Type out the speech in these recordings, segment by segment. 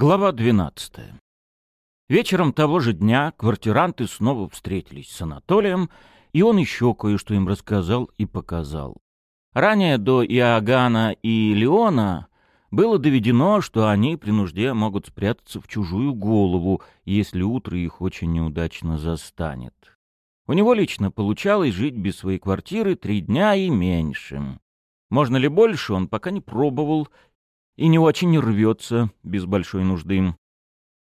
Глава 12. Вечером того же дня квартиранты снова встретились с Анатолием, и он еще кое-что им рассказал и показал. Ранее до Иоганна и Леона было доведено, что они при нужде могут спрятаться в чужую голову, если утро их очень неудачно застанет. У него лично получалось жить без своей квартиры три дня и меньше. Можно ли больше, он пока не пробовал и не очень рвется без большой нужды.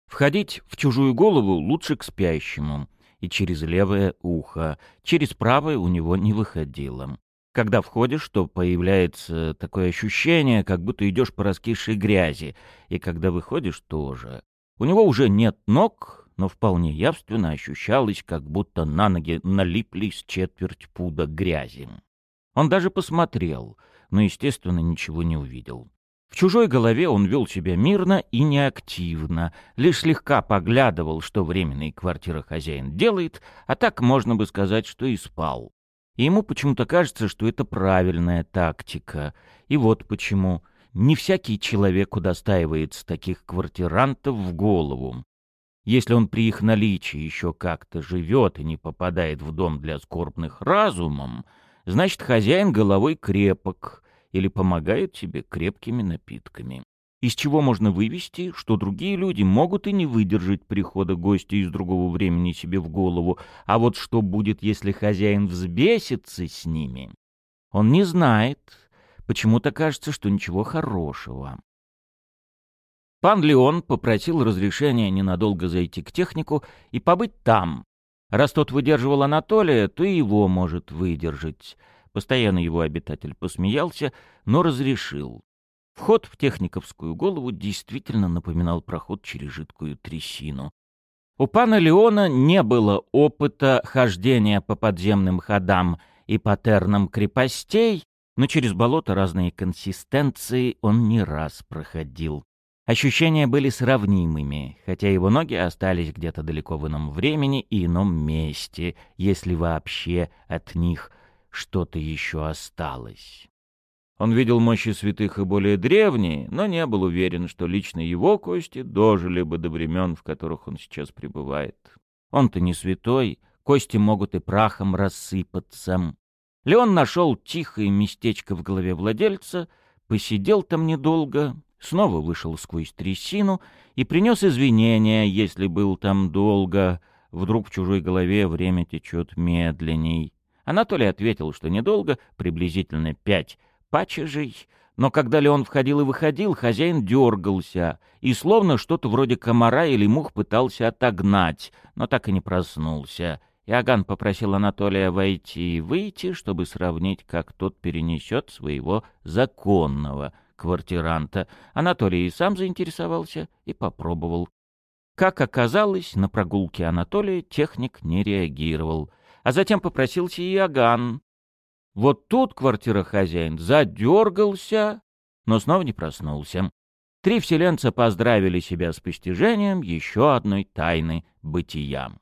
Входить в чужую голову лучше к спящему, и через левое ухо, через правое у него не выходило. Когда входишь, то появляется такое ощущение, как будто идешь по раскисшей грязи, и когда выходишь тоже. У него уже нет ног, но вполне явственно ощущалось, как будто на ноги налиплись четверть пуда грязи. Он даже посмотрел, но, естественно, ничего не увидел. В чужой голове он вел себя мирно и неактивно, лишь слегка поглядывал, что временный квартирохозяин делает, а так можно бы сказать, что и спал. И ему почему-то кажется, что это правильная тактика. И вот почему. Не всякий человек удостаивается таких квартирантов в голову. Если он при их наличии еще как-то живет и не попадает в дом для скорбных разумом, значит, хозяин головой крепок, или помогают тебе крепкими напитками. Из чего можно вывести, что другие люди могут и не выдержать прихода гостя из другого времени себе в голову, а вот что будет, если хозяин взбесится с ними, он не знает. Почему-то кажется, что ничего хорошего. Пан Леон попросил разрешения ненадолго зайти к технику и побыть там. Раз тот выдерживал Анатолия, то и его может выдержать. Постоянно его обитатель посмеялся, но разрешил. Вход в техниковскую голову действительно напоминал проход через жидкую трясину. У пана Леона не было опыта хождения по подземным ходам и патернам крепостей, но через болото разные консистенции он не раз проходил. Ощущения были сравнимыми, хотя его ноги остались где-то далеко в ином времени и ином месте, если вообще от них что-то еще осталось. Он видел мощи святых и более древние, но не был уверен, что лично его кости дожили бы до времен, в которых он сейчас пребывает. Он-то не святой, кости могут и прахом рассыпаться. Леон нашел тихое местечко в голове владельца, посидел там недолго, снова вышел сквозь трясину и принес извинения, если был там долго. Вдруг в чужой голове время течет медленней. Анатолий ответил, что недолго, приблизительно пять пачежей, но когда Леон входил и выходил, хозяин дергался и словно что-то вроде комара или мух пытался отогнать, но так и не проснулся. Иоганн попросил Анатолия войти и выйти, чтобы сравнить, как тот перенесет своего законного квартиранта. Анатолий и сам заинтересовался и попробовал. Как оказалось, на прогулке Анатолия техник не реагировал — а затем попросился Иоганн. Вот тут квартирохозяин задергался, но снова не проснулся. Три вселенца поздравили себя с постижением еще одной тайны бытия.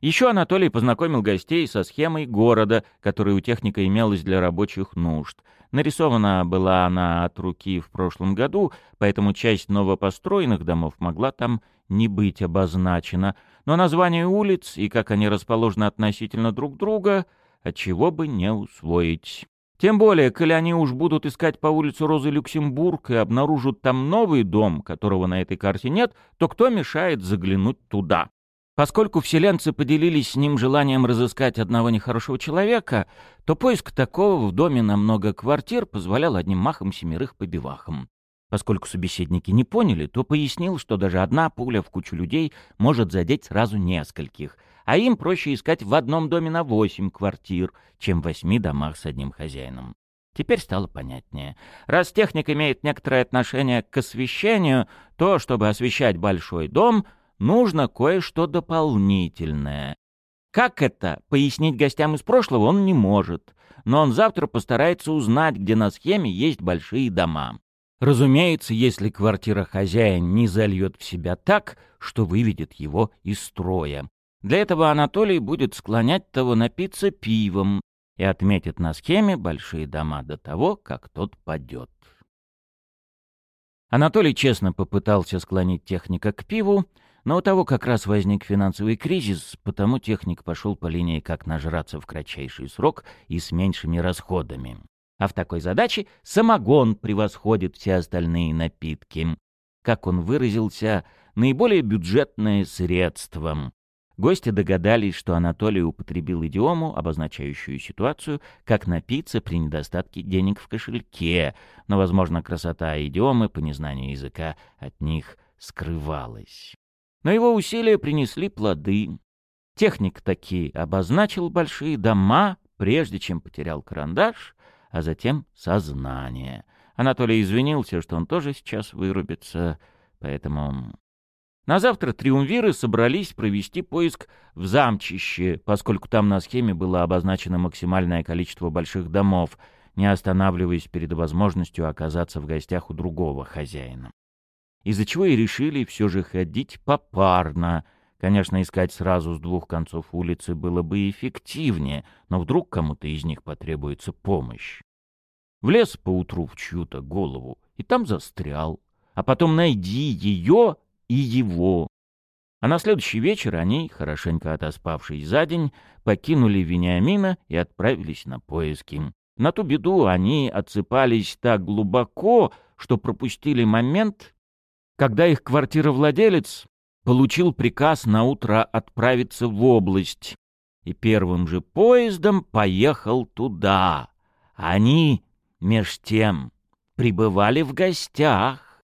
Еще Анатолий познакомил гостей со схемой города, которая у техника имелась для рабочих нужд. Нарисована была она от руки в прошлом году, поэтому часть новопостроенных домов могла там не быть обозначена, но название улиц и как они расположены относительно друг друга, отчего бы не усвоить. Тем более, коли они уж будут искать по улице Розы Люксембург и обнаружат там новый дом, которого на этой карте нет, то кто мешает заглянуть туда? Поскольку вселенцы поделились с ним желанием разыскать одного нехорошего человека, то поиск такого в доме на много квартир позволял одним махом семерых побивахам. Поскольку собеседники не поняли, то пояснил, что даже одна пуля в кучу людей может задеть сразу нескольких, а им проще искать в одном доме на восемь квартир, чем в восьми домах с одним хозяином. Теперь стало понятнее. Раз техник имеет некоторое отношение к освещению, то, чтобы освещать большой дом, нужно кое-что дополнительное. Как это, пояснить гостям из прошлого он не может, но он завтра постарается узнать, где на схеме есть большие дома. Разумеется, если квартира хозяин не зальет в себя так, что выведет его из строя. Для этого Анатолий будет склонять того напиться пивом и отметит на схеме большие дома до того, как тот падет. Анатолий честно попытался склонить техника к пиву, но у того как раз возник финансовый кризис, потому техник пошел по линии как нажраться в кратчайший срок и с меньшими расходами. А в такой задаче самогон превосходит все остальные напитки. Как он выразился, наиболее бюджетное средство. Гости догадались, что Анатолий употребил идиому, обозначающую ситуацию, как напиться при недостатке денег в кошельке, но, возможно, красота идиомы по незнанию языка от них скрывалась. Но его усилия принесли плоды. Техник таки обозначил большие дома, прежде чем потерял карандаш, а затем сознание. Анатолий извинился, что он тоже сейчас вырубится, поэтому... На завтра триумвиры собрались провести поиск в замчище, поскольку там на схеме было обозначено максимальное количество больших домов, не останавливаясь перед возможностью оказаться в гостях у другого хозяина из-за чего и решили все же ходить попарно. Конечно, искать сразу с двух концов улицы было бы эффективнее, но вдруг кому-то из них потребуется помощь. Влез поутру в чью-то голову и там застрял, а потом найди ее и его. А на следующий вечер они, хорошенько отоспавшись за день, покинули Вениамина и отправились на поиски. На ту беду они отсыпались так глубоко, что пропустили момент, когда их квартировладелец получил приказ на утро отправиться в область и первым же поездом поехал туда. Они, меж тем, пребывали в гостях,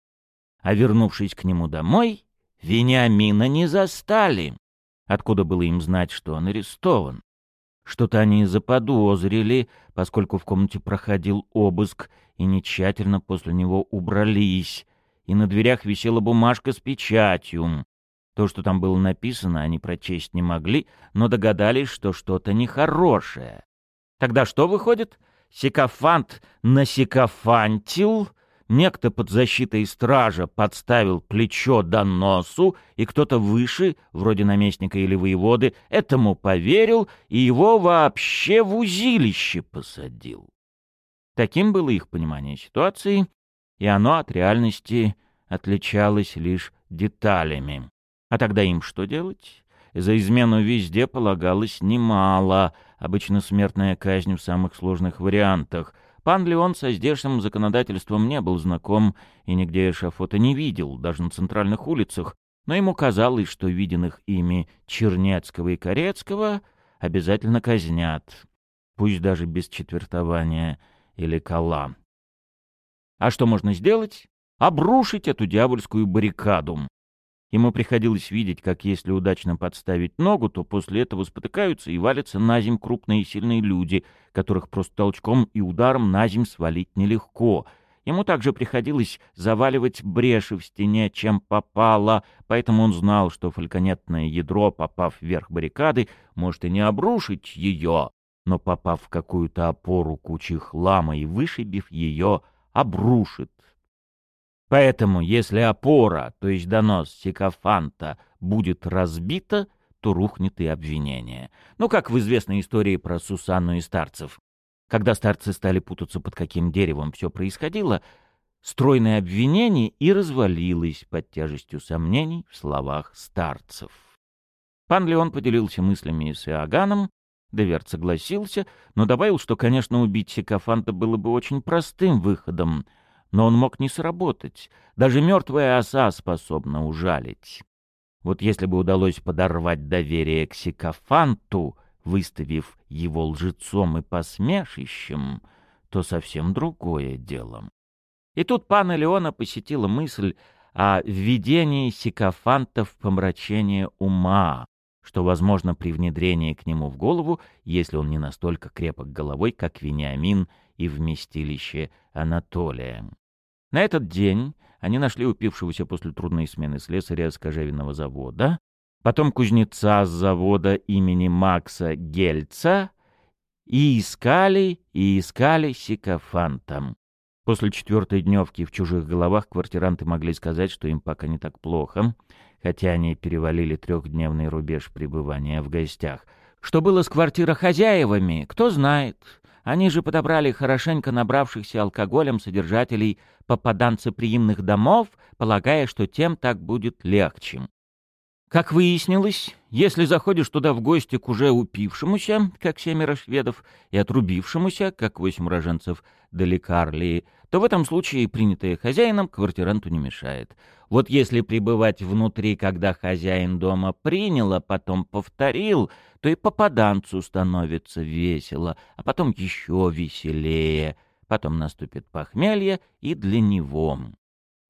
а вернувшись к нему домой, Вениамина не застали. Откуда было им знать, что он арестован? Что-то они заподозрили, поскольку в комнате проходил обыск, и не тщательно после него убрались, и на дверях висела бумажка с печатью. То, что там было написано, они прочесть не могли, но догадались, что что-то нехорошее. Тогда что выходит? Сикофант насикофантил, некто под защитой стража подставил плечо до носу, и кто-то выше, вроде наместника или воеводы, этому поверил и его вообще в узилище посадил. Таким было их понимание ситуации, и оно от реальности отличалось лишь деталями. А тогда им что делать? За измену везде полагалось немало, обычно смертная казнь в самых сложных вариантах. Пан Леон со здешним законодательством не был знаком и нигде эшафота не видел, даже на центральных улицах, но ему казалось, что виденных ими Чернецкого и Корецкого обязательно казнят, пусть даже без четвертования или кола. А что можно сделать? Обрушить эту дьявольскую баррикаду. Ему приходилось видеть, как если удачно подставить ногу, то после этого спотыкаются и валятся на земь крупные и сильные люди, которых просто толчком и ударом на земь свалить нелегко. Ему также приходилось заваливать бреши в стене, чем попало, поэтому он знал, что фальконетное ядро, попав вверх баррикады, может и не обрушить ее, но, попав в какую-то опору кучи хлама и вышибив ее, обрушит. Поэтому, если опора, то есть донос сикофанта, будет разбита, то рухнет и обвинение. Ну, как в известной истории про Сусанну и старцев. Когда старцы стали путаться, под каким деревом все происходило, стройное обвинение и развалилось под тяжестью сомнений в словах старцев. Пан Леон поделился мыслями с Иоганном, Деверт согласился, но добавил, что, конечно, убить Сикофанта было бы очень простым выходом, но он мог не сработать. Даже мертвая оса способна ужалить. Вот если бы удалось подорвать доверие к Сикофанту, выставив его лжецом и посмешищем, то совсем другое дело. И тут пана Леона посетила мысль о введении сикофанта в помрачение ума, что возможно при внедрении к нему в голову, если он не настолько крепок головой, как Вениамин и вместилище Анатолия. На этот день они нашли упившегося после трудной смены слесаря с кожевенного завода, потом кузнеца с завода имени Макса Гельца, и искали, и искали сикофантом. После четвертой дневки в чужих головах квартиранты могли сказать, что им пока не так плохо, хотя они перевалили трехдневный рубеж пребывания в гостях. Что было с квартирохозяевами, кто знает. Они же подобрали хорошенько набравшихся алкоголем содержателей попаданцеприимных домов, полагая, что тем так будет легче. Как выяснилось, если заходишь туда в гости к уже упившемуся, как семеро шведов, и отрубившемуся, как восемь уроженцев Далекарлии, то в этом случае принятое хозяином квартиранту не мешает. Вот если пребывать внутри, когда хозяин дома принял, а потом повторил, то и попаданцу становится весело, а потом еще веселее. Потом наступит похмелье и для него.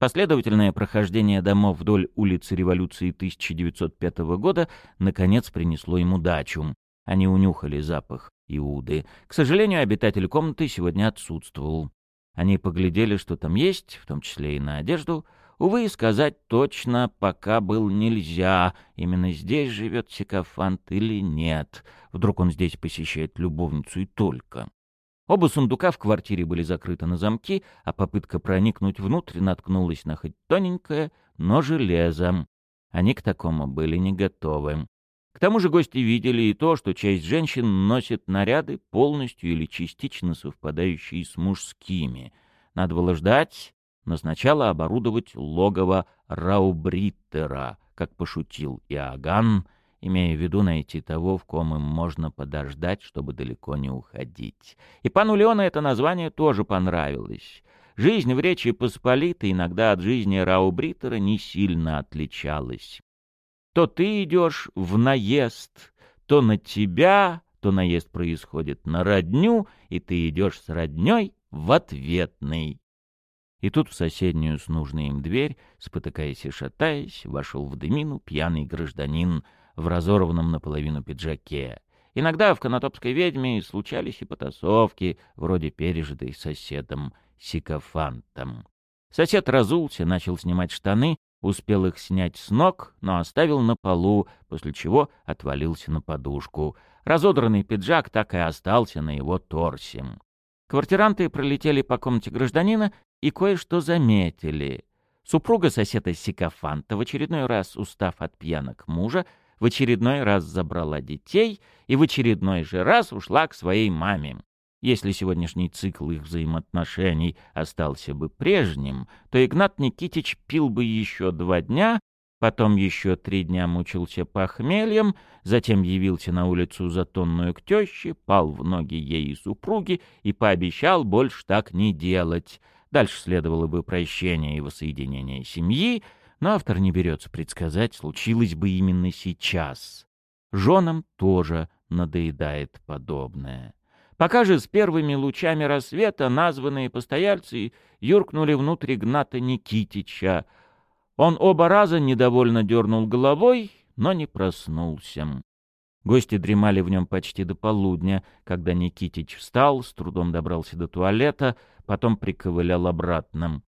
Последовательное прохождение домов вдоль улицы революции 1905 года наконец принесло ему дачу. Они унюхали запах Иуды. К сожалению, обитатель комнаты сегодня отсутствовал. Они поглядели, что там есть, в том числе и на одежду. Увы, сказать точно пока был нельзя, именно здесь живет Сикофант или нет. Вдруг он здесь посещает любовницу и только. Оба сундука в квартире были закрыты на замки, а попытка проникнуть внутрь наткнулась на хоть тоненькое, но железо. Они к такому были не готовы. К тому же гости видели и то, что часть женщин носит наряды, полностью или частично совпадающие с мужскими. Надо было ждать, но сначала оборудовать логово Раубриттера, как пошутил Иоганн, имея в виду найти того, в ком им можно подождать, чтобы далеко не уходить. И пану Леона это название тоже понравилось. Жизнь в Речи Посполитой иногда от жизни Раубритера не сильно отличалась. То ты идешь в наезд, то на тебя, то наезд происходит на родню, и ты идешь с родней в ответный. И тут в соседнюю с нужной им дверь, спотыкаясь и шатаясь, вошел в дымину пьяный гражданин в разорванном наполовину пиджаке. Иногда в канатопской ведьме случались и потасовки, вроде пережитой соседом Сикофантом. Сосед разулся, начал снимать штаны, успел их снять с ног, но оставил на полу, после чего отвалился на подушку. Разодранный пиджак так и остался на его торсе. Квартиранты пролетели по комнате гражданина и кое-что заметили. Супруга соседа Сикофанта, в очередной раз устав от пьянок мужа, в очередной раз забрала детей и в очередной же раз ушла к своей маме. Если сегодняшний цикл их взаимоотношений остался бы прежним, то Игнат Никитич пил бы еще два дня, потом еще три дня мучился похмельем, затем явился на улицу затонную к теще, пал в ноги ей и супруге и пообещал больше так не делать. Дальше следовало бы прощение и воссоединение семьи, но автор не берется предсказать, случилось бы именно сейчас. Женам тоже надоедает подобное. Пока же с первыми лучами рассвета названные постояльцы юркнули внутрь Игната Никитича. Он оба раза недовольно дернул головой, но не проснулся. Гости дремали в нем почти до полудня, когда Никитич встал, с трудом добрался до туалета, потом приковылял обратно.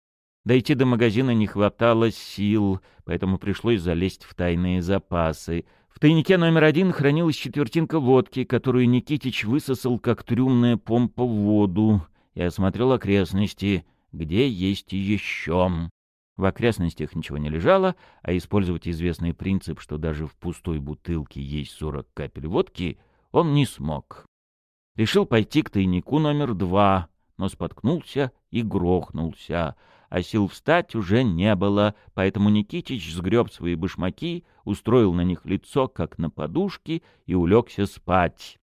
Дойти до магазина не хватало сил, поэтому пришлось залезть в тайные запасы. В тайнике номер один хранилась четвертинка водки, которую Никитич высосал, как трюмная помпа в воду, и осмотрел окрестности, где есть еще. В окрестностях ничего не лежало, а использовать известный принцип, что даже в пустой бутылке есть 40 капель водки, он не смог. Решил пойти к тайнику номер два, но споткнулся и грохнулся — а сил встать уже не было, поэтому Никитич сгреб свои башмаки, устроил на них лицо, как на подушке, и улегся спать.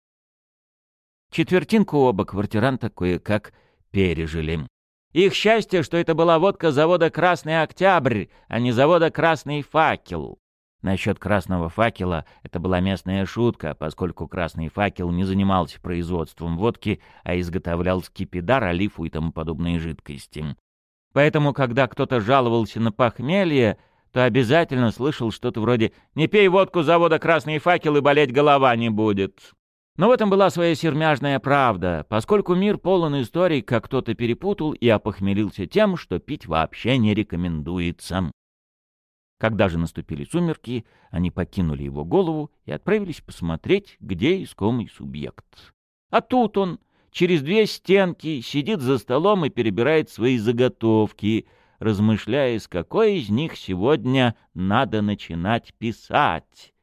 Четвертинку оба квартиранта кое-как пережили. Их счастье, что это была водка завода «Красный Октябрь», а не завода «Красный Факел». Насчет красного факела это была местная шутка, поскольку красный факел не занимался производством водки, а изготовлял скипидар, олифу и тому подобные жидкости. Поэтому, когда кто-то жаловался на похмелье, то обязательно слышал что-то вроде «Не пей водку завода «Красный факел» и болеть голова не будет». Но в этом была своя сермяжная правда, поскольку мир полон историй, как кто-то перепутал и опохмелился тем, что пить вообще не рекомендуется. Когда же наступили сумерки, они покинули его голову и отправились посмотреть, где искомый субъект. А тут он, через две стенки, сидит за столом и перебирает свои заготовки, размышляя, с какой из них сегодня надо начинать писать.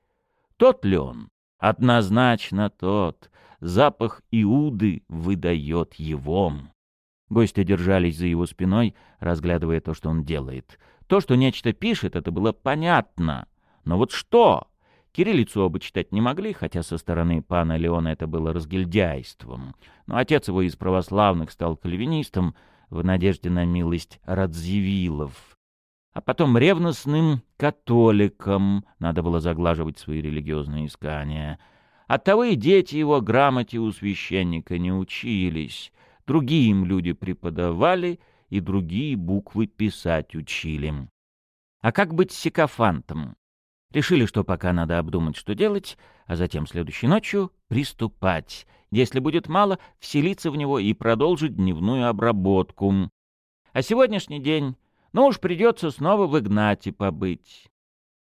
Тот ли он? Однозначно тот. запах Иуды выдает его. Гости держались за его спиной, разглядывая то, что он делает. То, что нечто пишет, это было понятно. Но вот что? Кириллицу оба читать не могли, хотя со стороны пана Леона это было разгильдяйством. Но отец его из православных стал кальвинистом в надежде на милость Радзивиллов. А потом ревностным католиком надо было заглаживать свои религиозные искания. Оттого и дети его грамоте у священника не учились. Другие им люди преподавали, и другие буквы писать учили. А как быть сикофантом? Решили, что пока надо обдумать, что делать, а затем следующей ночью приступать. Если будет мало, вселиться в него и продолжить дневную обработку. А сегодняшний день, ну уж придется снова в Игнате побыть.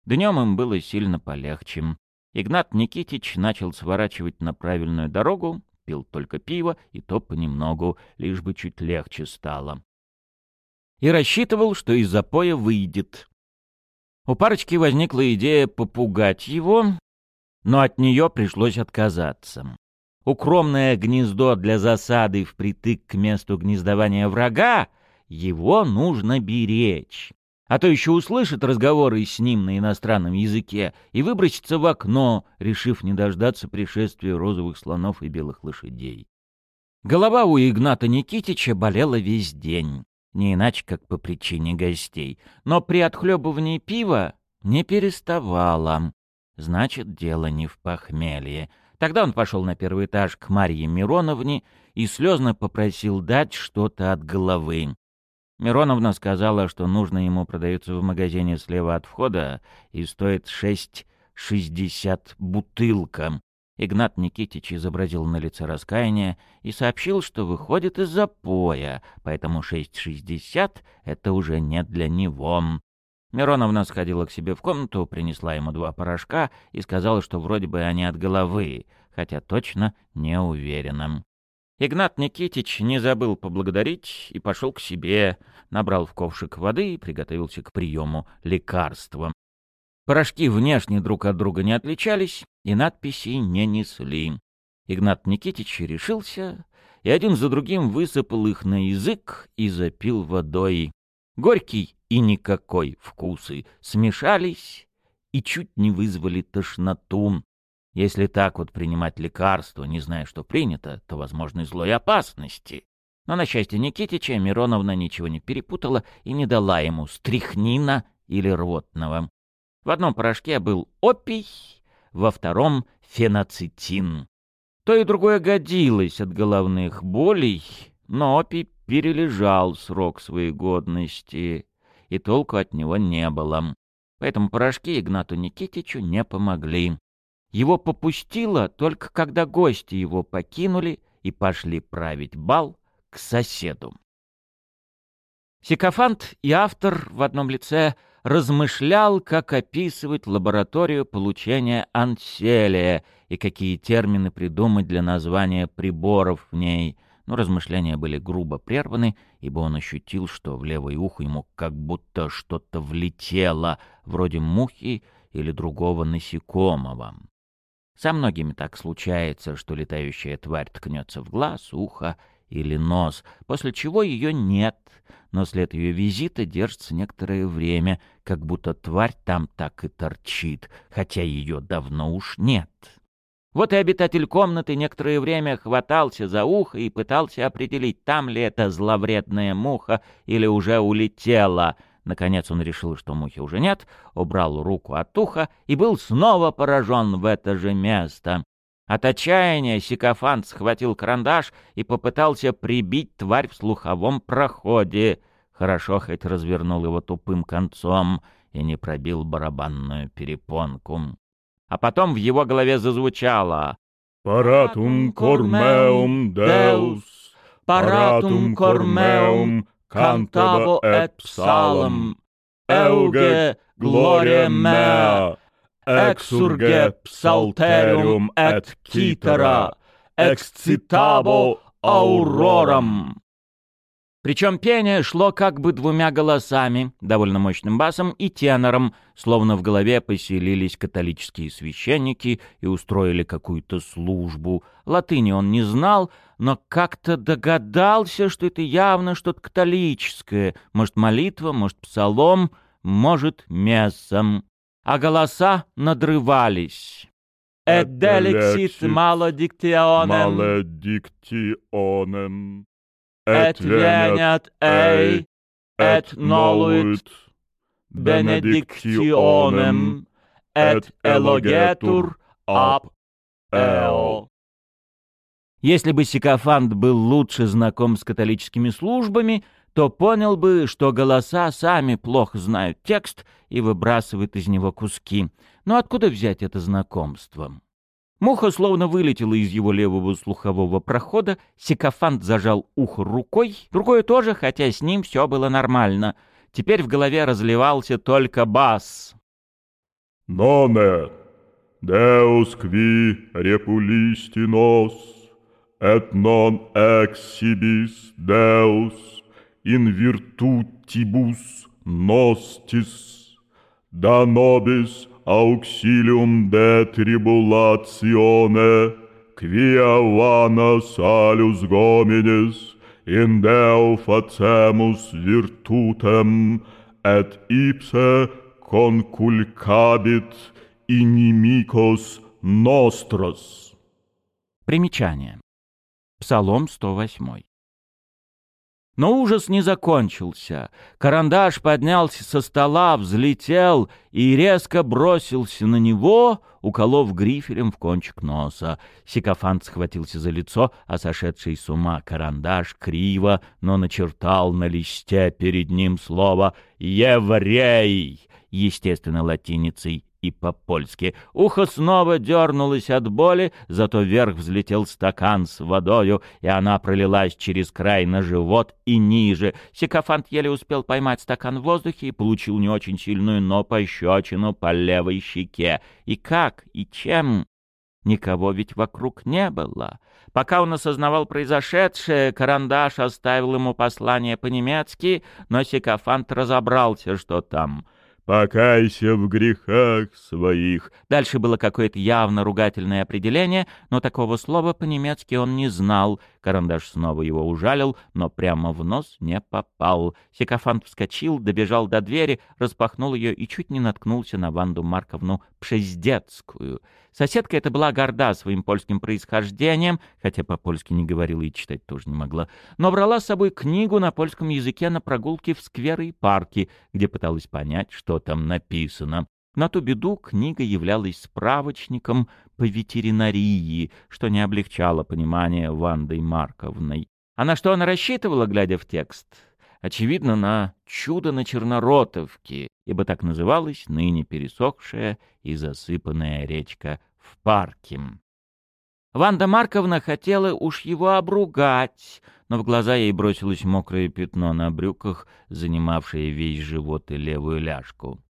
Днем им было сильно полегче. Игнат Никитич начал сворачивать на правильную дорогу, пил только пиво, и то понемногу, лишь бы чуть легче стало. И рассчитывал, что из запоя выйдет. У парочки возникла идея попугать его, но от нее пришлось отказаться. Укромное гнездо для засады впритык к месту гнездования врага его нужно беречь. А то еще услышит разговоры с ним на иностранном языке и выбросится в окно, решив не дождаться пришествия розовых слонов и белых лошадей. Голова у Игната Никитича болела весь день не иначе как по причине гостей, но при отхлебывании пива не переставала. Значит, дело не в похмелье. Тогда он пошел на первый этаж к Марье Мироновне и слезно попросил дать что-то от головы. Мироновна сказала, что нужно ему продается в магазине слева от входа и стоит шесть шестьдесят бутылка. Игнат Никитич изобразил на лице раскаяние и сообщил, что выходит из запоя, поэтому 6.60 — это уже не для него. Мироновна сходила к себе в комнату, принесла ему два порошка и сказала, что вроде бы они от головы, хотя точно не уверена. Игнат Никитич не забыл поблагодарить и пошел к себе, набрал в ковшик воды и приготовился к приему лекарства. Порошки внешне друг от друга не отличались и надписи не несли. Игнат Никитич решился и один за другим высыпал их на язык и запил водой. Горький и никакой вкусы смешались и чуть не вызвали тошноту. Если так вот принимать лекарства, не зная, что принято, то возможны злой опасности. Но на счастье Никитича Мироновна ничего не перепутала и не дала ему стряхнина или рвотного. В одном порошке был опий, во втором — феноцетин. То и другое годилось от головных болей, но опий перележал срок своей годности, и толку от него не было. Поэтому порошки Игнату Никитичу не помогли. Его попустило только когда гости его покинули и пошли править бал к соседу. Сикофант и автор в одном лице — размышлял, как описывать лабораторию получения анселия и какие термины придумать для названия приборов в ней. Но размышления были грубо прерваны, ибо он ощутил, что в левое ухо ему как будто что-то влетело, вроде мухи или другого насекомого. Со многими так случается, что летающая тварь ткнется в глаз, ухо или нос, после чего ее нет, но след ее визита держится некоторое время, как будто тварь там так и торчит, хотя ее давно уж нет. Вот и обитатель комнаты некоторое время хватался за ухо и пытался определить, там ли это зловредная муха или уже улетела. Наконец он решил, что мухи уже нет, убрал руку от уха и был снова поражен в это же место. От отчаяния Сикофант схватил карандаш и попытался прибить тварь в слуховом проходе. Хорошо хоть развернул его тупым концом и не пробил барабанную перепонку. А потом в его голове зазвучало «Паратум кормеум деус, паратум кормеум кантабо эт псалом, эуге глория меа». Exurge psalterium et citera, excitabo auroram. Причем пение шло как бы двумя голосами, довольно мощным басом и тенором, словно в голове поселились католические священники и устроили какую-то службу. Латыни он не знал, но как-то догадался, что это явно что-то католическое, может, молитва, может, псалом, может, мессом. А голоса надрывались. «Эд делексит малодиктионем». «Малодиктионем» et veniat ei, et noluit benedictionem, et elogetur ab eo. Если бы Сикофант был лучше знаком с католическими службами, то понял бы, что голоса сами плохо знают текст и выбрасывают из него куски. Но откуда взять это знакомство? Муха словно вылетела из его левого слухового прохода, Сикофант зажал ухо рукой, другое тоже, хотя с ним все было нормально. Теперь в голове разливался только бас. «Ноне, деус кви репулистинос, et non exhibis deus in virtutibus nostis, da nobis auxilium de tribulatione, quia vana salus gomines, in Deo facemus virtutem, et ipse conculcabit inimicos nostros. Примечание. Псалом 108. Но ужас не закончился. Карандаш поднялся со стола, взлетел и резко бросился на него, уколов грифелем в кончик носа. Сикофант схватился за лицо, а сошедший с ума карандаш криво, но начертал на листе перед ним слово «Еврей», естественно, латиницей и по-польски. Ухо снова дернулось от боли, зато вверх взлетел стакан с водою, и она пролилась через край на живот и ниже. Сикофант еле успел поймать стакан в воздухе и получил не очень сильную, но пощечину по левой щеке. И как, и чем? Никого ведь вокруг не было. Пока он осознавал произошедшее, карандаш оставил ему послание по-немецки, но Сикофант разобрался, что там — покайся в грехах своих». Дальше было какое-то явно ругательное определение, но такого слова по-немецки он не знал. Карандаш снова его ужалил, но прямо в нос не попал. Секофант вскочил, добежал до двери, распахнул ее и чуть не наткнулся на Ванду Марковну Пшездецкую. Соседка эта была горда своим польским происхождением, хотя по-польски не говорила и читать тоже не могла, но брала с собой книгу на польском языке на прогулке в скверы и парки, где пыталась понять, что там написано. На ту беду книга являлась справочником по ветеринарии, что не облегчало понимание Вандой Марковной. А на что она рассчитывала, глядя в текст? Очевидно, на чудо на Черноротовке, ибо так называлась ныне пересохшая и засыпанная речка в парке. Ванда Марковна хотела уж его обругать, но в глаза ей бросилось мокрое пятно на брюках, занимавшее весь живот и левую ляжку.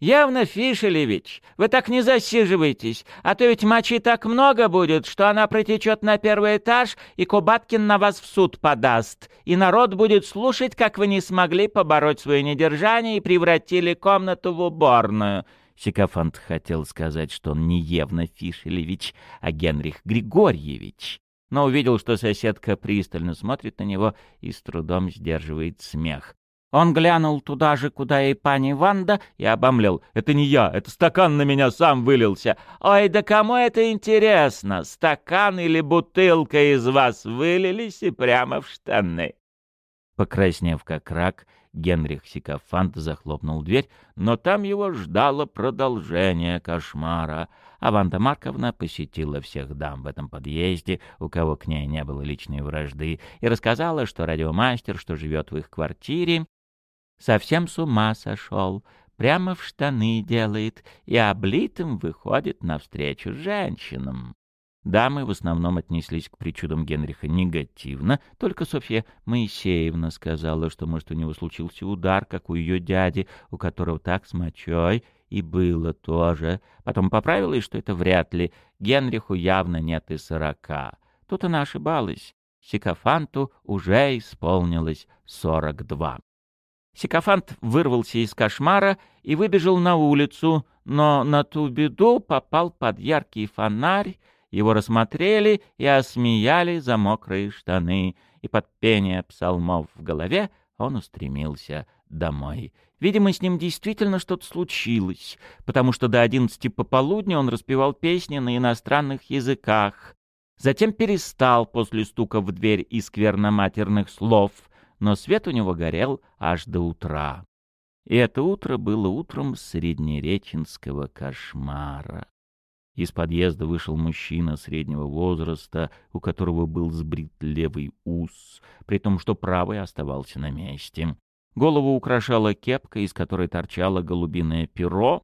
«Явно, Фишелевич, вы так не засиживайтесь, а то ведь мочи так много будет, что она протечет на первый этаж, и Кубаткин на вас в суд подаст, и народ будет слушать, как вы не смогли побороть свое недержание и превратили комнату в уборную». Сикофант хотел сказать, что он не Евна Фишелевич, а Генрих Григорьевич, но увидел, что соседка пристально смотрит на него и с трудом сдерживает смех. Он глянул туда же, куда и пани Ванда, и обомлел. «Это не я, это стакан на меня сам вылился. Ой, да кому это интересно? Стакан или бутылка из вас вылились и прямо в штаны?» Покраснев как рак, Генрих Сикофант захлопнул дверь, но там его ждало продолжение кошмара. А Ванда Марковна посетила всех дам в этом подъезде, у кого к ней не было личной вражды, и рассказала, что радиомастер, что живет в их квартире, совсем с ума сошел, прямо в штаны делает и облитым выходит навстречу женщинам. Дамы в основном отнеслись к причудам Генриха негативно, только Софья Моисеевна сказала, что, может, у него случился удар, как у ее дяди, у которого так с мочой и было тоже. Потом поправилась, что это вряд ли, Генриху явно нет и сорока. Тут она ошибалась. Сикофанту уже исполнилось сорок два. Сикофант вырвался из кошмара и выбежал на улицу, но на ту беду попал под яркий фонарь, его рассмотрели и осмеяли за мокрые штаны, и под пение псалмов в голове он устремился домой. Видимо, с ним действительно что-то случилось, потому что до одиннадцати пополудни он распевал песни на иностранных языках. Затем перестал после стука в дверь и скверноматерных слов, но свет у него горел аж до утра. И это утро было утром среднереченского кошмара. Из подъезда вышел мужчина среднего возраста, у которого был сбрит левый ус, при том, что правый оставался на месте. Голову украшала кепка, из которой торчало голубиное перо.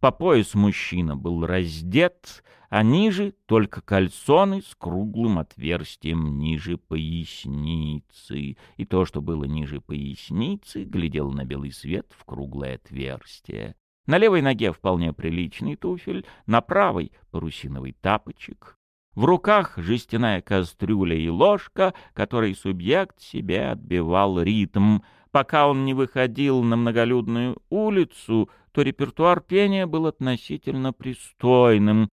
По пояс мужчина был раздет, а ниже только кальсоны с круглым отверстием ниже поясницы. И то, что было ниже поясницы, глядел на белый свет в круглое отверстие. На левой ноге вполне приличный туфель, на правой — парусиновый тапочек. В руках жестяная кастрюля и ложка, которой субъект себе отбивал ритм. Пока он не выходил на многолюдную улицу, то репертуар пения был относительно пристойным.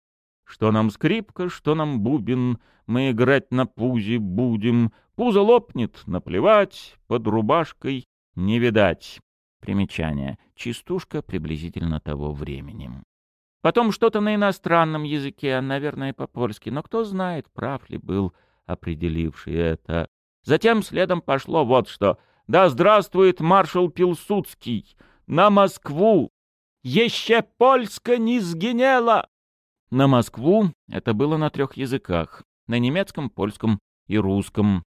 Что нам скрипка, что нам бубен, мы играть на пузе будем. Пузо лопнет, наплевать, под рубашкой не видать. Примечание. Частушка приблизительно того времени. Потом что-то на иностранном языке, наверное, по-польски, но кто знает, прав ли был определивший это. Затем следом пошло вот что. «Да здравствует маршал Пилсудский! На Москву! Еще Польска не сгинела!» На Москву это было на трех языках — на немецком, польском и русском.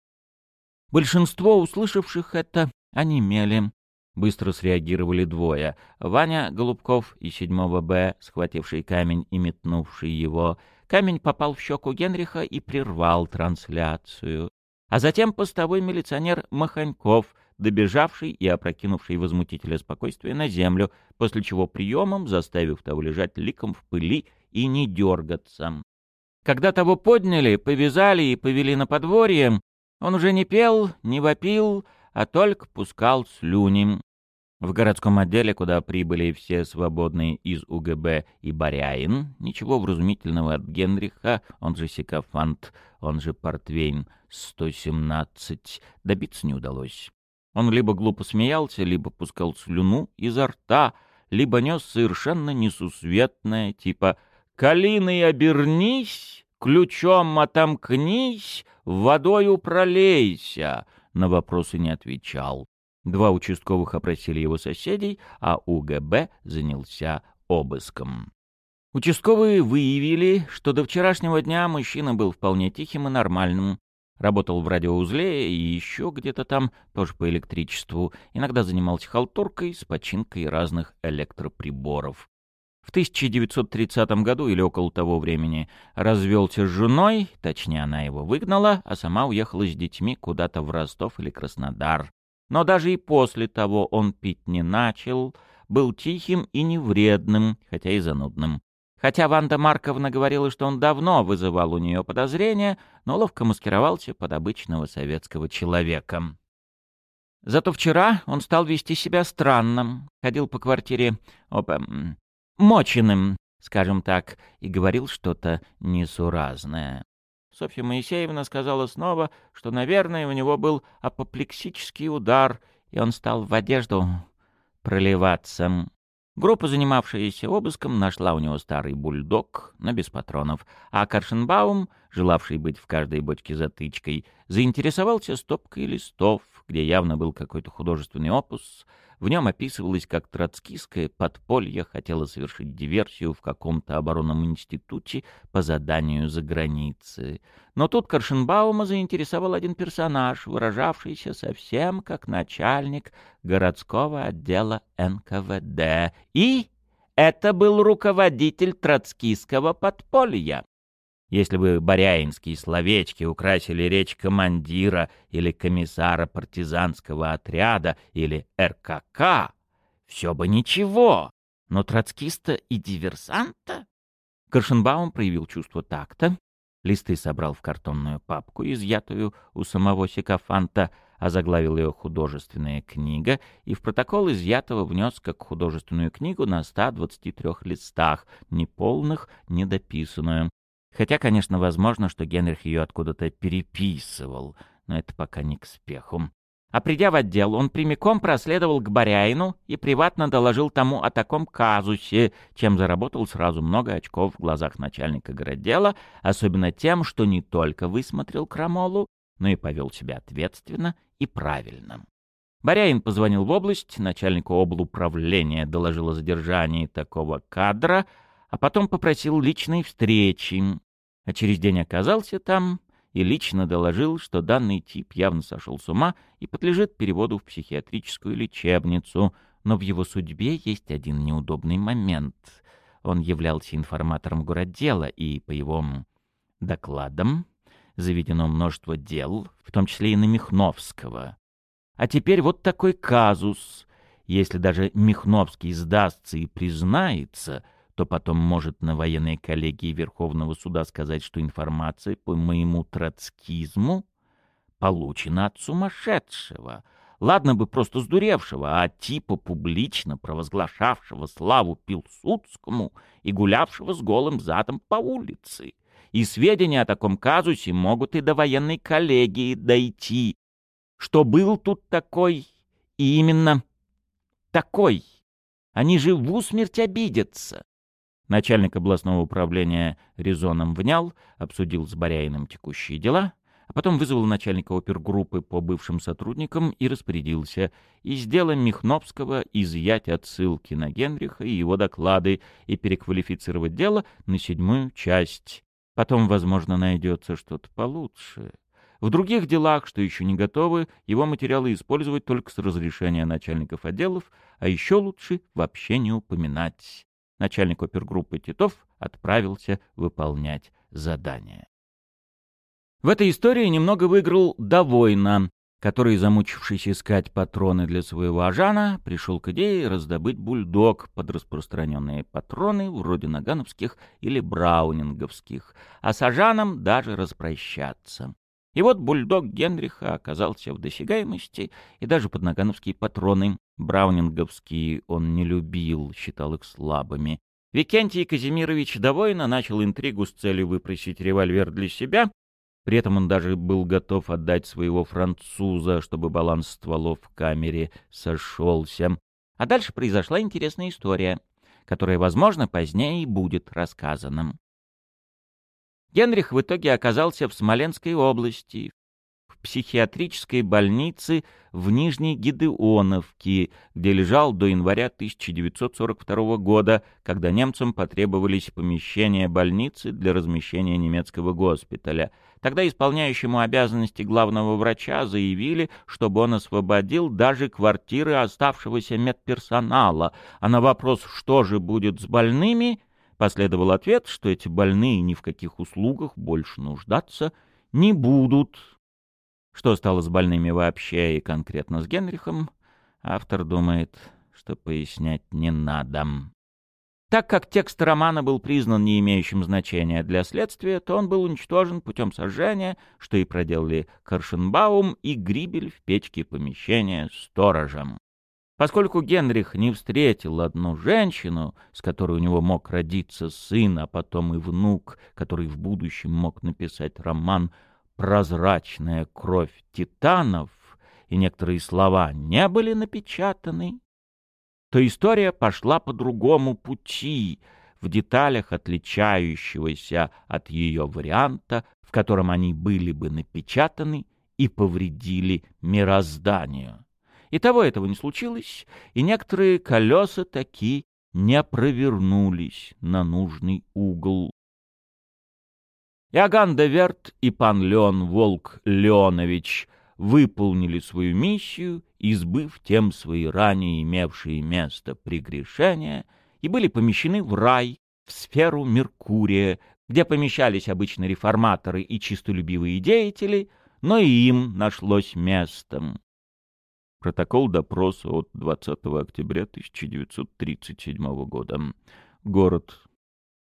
Большинство услышавших это онемели. Быстро среагировали двое. Ваня Голубков и седьмого Б, схвативший камень и метнувший его. Камень попал в щеку Генриха и прервал трансляцию. А затем постовой милиционер Маханьков, добежавший и опрокинувший возмутителя спокойствия на землю, после чего приемом, заставив того лежать ликом в пыли и не дергаться. Когда того подняли, повязали и повели на подворье, он уже не пел, не вопил, а только пускал слюни. В городском отделе, куда прибыли все свободные из УГБ и Баряин, ничего вразумительного от Генриха, он же Сикофант, он же Портвейн 117, добиться не удалось. Он либо глупо смеялся, либо пускал слюну изо рта, либо нес совершенно несусветное, типа «Калиной обернись, ключом отомкнись, водою пролейся», на вопросы не отвечал. Два участковых опросили его соседей, а УГБ занялся обыском. Участковые выявили, что до вчерашнего дня мужчина был вполне тихим и нормальным. Работал в радиоузле и еще где-то там, тоже по электричеству. Иногда занимался халтуркой с починкой разных электроприборов. В 1930 году или около того времени развелся с женой, точнее она его выгнала, а сама уехала с детьми куда-то в Ростов или Краснодар. Но даже и после того он пить не начал, был тихим и невредным, хотя и занудным. Хотя Ванда Марковна говорила, что он давно вызывал у нее подозрения, но ловко маскировался под обычного советского человека. Зато вчера он стал вести себя странно, ходил по квартире опа, моченым, скажем так, и говорил что-то несуразное. Софья Моисеевна сказала снова, что, наверное, у него был апоплексический удар, и он стал в одежду проливаться. Группа, занимавшаяся обыском, нашла у него старый бульдог, но без патронов, а Каршенбаум, желавший быть в каждой бочке затычкой, заинтересовался стопкой листов, где явно был какой-то художественный опус — в нем описывалось, как троцкистское подполье хотело совершить диверсию в каком-то оборонном институте по заданию за границей. Но тут Коршенбаума заинтересовал один персонаж, выражавшийся совсем как начальник городского отдела НКВД. И это был руководитель троцкистского подполья. Если бы баряинские словечки украсили речь командира или комиссара партизанского отряда или РКК, все бы ничего. Но троцкиста и диверсанта? Коршенбаум проявил чувство такта, Листы собрал в картонную папку, изъятую у самого Сикофанта, озаглавил ее «Художественная книга» и в протокол изъятого внес как художественную книгу на 123 листах, неполных, недописанную. Хотя, конечно, возможно, что Генрих ее откуда-то переписывал, но это пока не к спеху. А придя в отдел, он прямиком проследовал к Боряину и приватно доложил тому о таком казусе, чем заработал сразу много очков в глазах начальника городдела, особенно тем, что не только высмотрел Крамолу, но и повел себя ответственно и правильно. Боряин позвонил в область, начальнику облуправления доложил о задержании такого кадра, а потом попросил личной встречи. А через день оказался там и лично доложил, что данный тип явно сошел с ума и подлежит переводу в психиатрическую лечебницу, но в его судьбе есть один неудобный момент. Он являлся информатором городдела, и по его докладам заведено множество дел, в том числе и на Михновского. А теперь вот такой казус. Если даже Михновский сдастся и признается — то потом может на военной коллегии Верховного суда сказать, что информация по моему троцкизму получена от сумасшедшего. Ладно бы просто сдуревшего, а типа публично провозглашавшего славу Пилсудскому и гулявшего с голым задом по улице. И сведения о таком казусе могут и до военной коллегии дойти, что был тут такой и именно такой. Они же в усмерть обидятся. Начальник областного управления резоном внял, обсудил с Боряиным текущие дела, а потом вызвал начальника опергруппы по бывшим сотрудникам и распорядился из дела Михновского изъять отсылки на Генриха и его доклады и переквалифицировать дело на седьмую часть. Потом, возможно, найдется что-то получше. В других делах, что еще не готовы, его материалы использовать только с разрешения начальников отделов, а еще лучше вообще не упоминать начальник опергруппы Титов отправился выполнять задание. В этой истории немного выиграл Довойна, который, замучившись искать патроны для своего ажана, пришел к идее раздобыть бульдог под распространенные патроны вроде нагановских или браунинговских, а с ажаном даже распрощаться. И вот бульдог Генриха оказался в досягаемости, и даже под нагановские патроны, браунинговские, он не любил, считал их слабыми. Викентий Казимирович довольно начал интригу с целью выпросить револьвер для себя, при этом он даже был готов отдать своего француза, чтобы баланс стволов в камере сошелся. А дальше произошла интересная история, которая, возможно, позднее и будет рассказана. Генрих в итоге оказался в Смоленской области, в психиатрической больнице в Нижней Гидеоновке, где лежал до января 1942 года, когда немцам потребовались помещения больницы для размещения немецкого госпиталя. Тогда исполняющему обязанности главного врача заявили, чтобы он освободил даже квартиры оставшегося медперсонала, а на вопрос, что же будет с больными, Последовал ответ, что эти больные ни в каких услугах больше нуждаться не будут. Что стало с больными вообще и конкретно с Генрихом, автор думает, что пояснять не надо. Так как текст романа был признан не имеющим значения для следствия, то он был уничтожен путем сожжения, что и проделали Каршенбаум и Грибель в печке помещения сторожем. Поскольку Генрих не встретил одну женщину, с которой у него мог родиться сын, а потом и внук, который в будущем мог написать роман «Прозрачная кровь титанов», и некоторые слова не были напечатаны, то история пошла по другому пути, в деталях отличающегося от ее варианта, в котором они были бы напечатаны и повредили мирозданию. И того этого не случилось, и некоторые колеса таки не провернулись на нужный угол. Иоганн де Верт и пан Леон Волк Леонович выполнили свою миссию, избыв тем свои ранее имевшие место прегрешения, и были помещены в рай, в сферу Меркурия, где помещались обычно реформаторы и чистолюбивые деятели, но и им нашлось место. Протокол допроса от 20 октября 1937 года. Город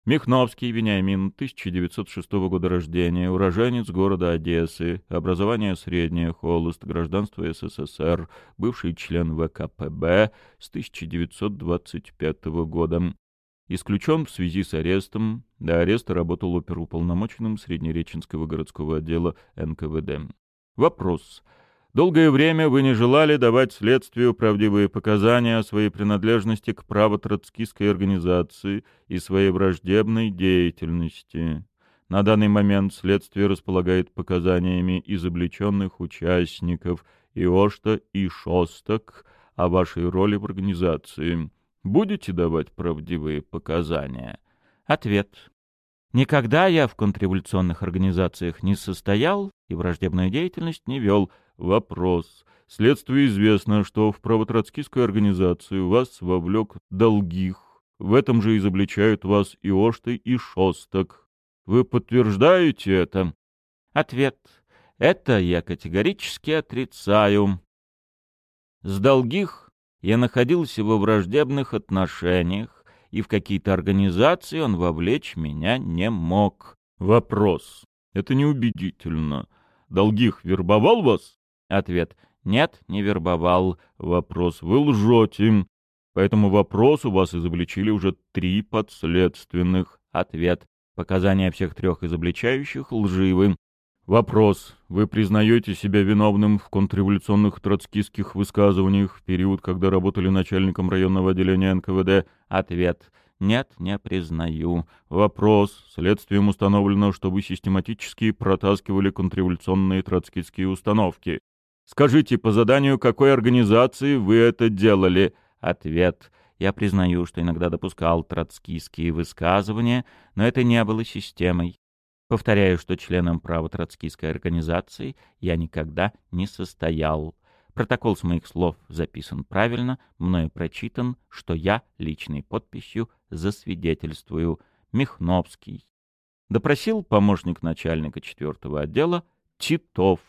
Михновский Вениамин, 1906 года рождения, уроженец города Одессы, образование среднее, холост, гражданство СССР, бывший член ВКПБ с 1925 года. Исключен в связи с арестом. До ареста работал оперуполномоченным Среднереченского городского отдела НКВД. Вопрос. Долгое время вы не желали давать следствию правдивые показания о своей принадлежности к правотроцкистской организации и своей враждебной деятельности. На данный момент следствие располагает показаниями изобличенных участников ИОШТа и ШОСТОК о вашей роли в организации. Будете давать правдивые показания? Ответ. Никогда я в контрреволюционных организациях не состоял и враждебную деятельность не вел, Вопрос. Следствию известно, что в правотроцкистскую организацию вас вовлек Долгих. В этом же изобличают вас и Ошты, и Шосток. Вы подтверждаете это? Ответ. Это я категорически отрицаю. С Долгих я находился во враждебных отношениях, и в какие-то организации он вовлечь меня не мог. Вопрос. Это неубедительно. Долгих вербовал вас? Ответ. Нет, не вербовал. Вопрос. Вы лжете. По этому вопросу вас изобличили уже три подследственных. Ответ. Показания всех трех изобличающих лживы. Вопрос. Вы признаете себя виновным в контрреволюционных троцкистских высказываниях в период, когда работали начальником районного отделения НКВД? Ответ. Нет, не признаю. Вопрос. Следствием установлено, что вы систематически протаскивали контрреволюционные троцкистские установки. Скажите, по заданию какой организации вы это делали? Ответ. Я признаю, что иногда допускал троцкистские высказывания, но это не было системой. Повторяю, что членом право-троцкистской организации я никогда не состоял. Протокол с моих слов записан правильно, мною прочитан, что я личной подписью засвидетельствую. Михновский. Допросил помощник начальника четвертого отдела Титов.